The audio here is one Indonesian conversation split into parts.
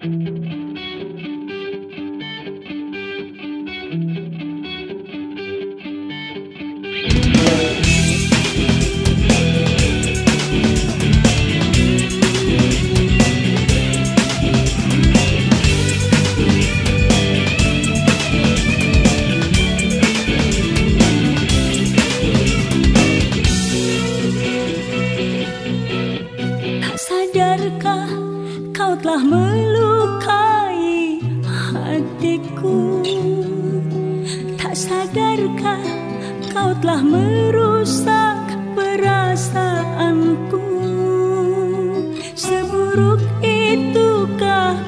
Tak sadarkah kau telah melukai hatiku. Tak sadarkah kau telah merusak perasaanku? Seburuk itukah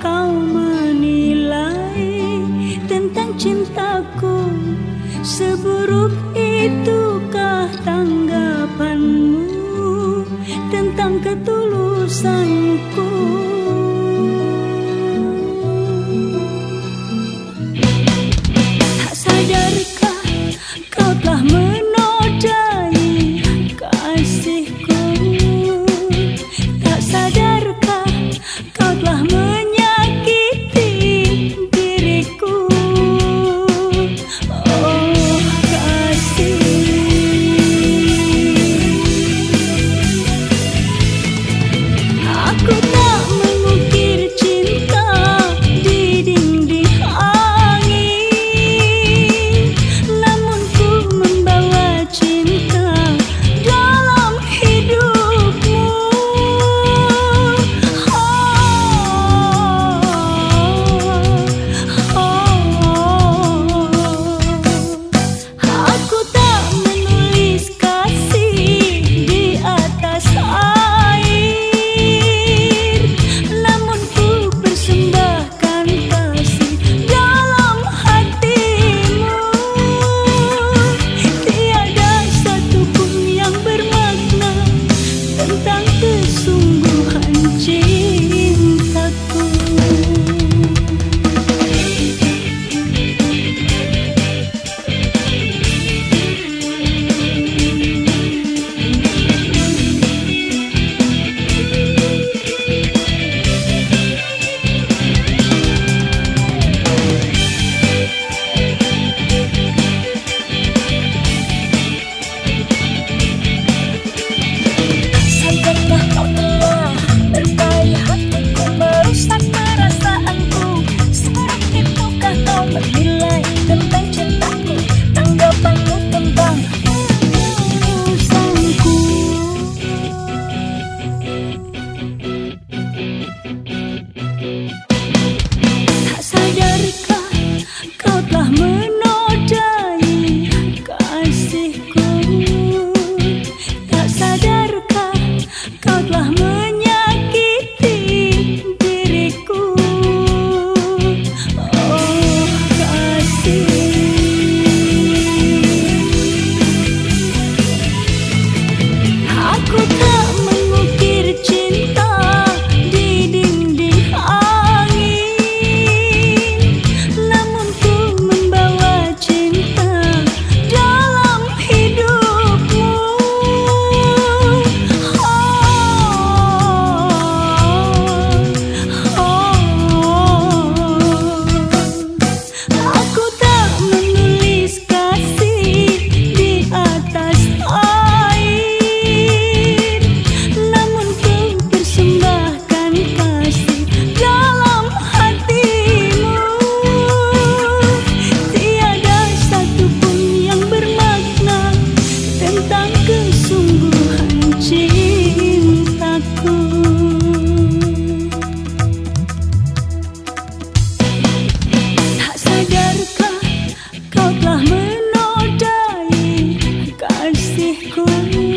aku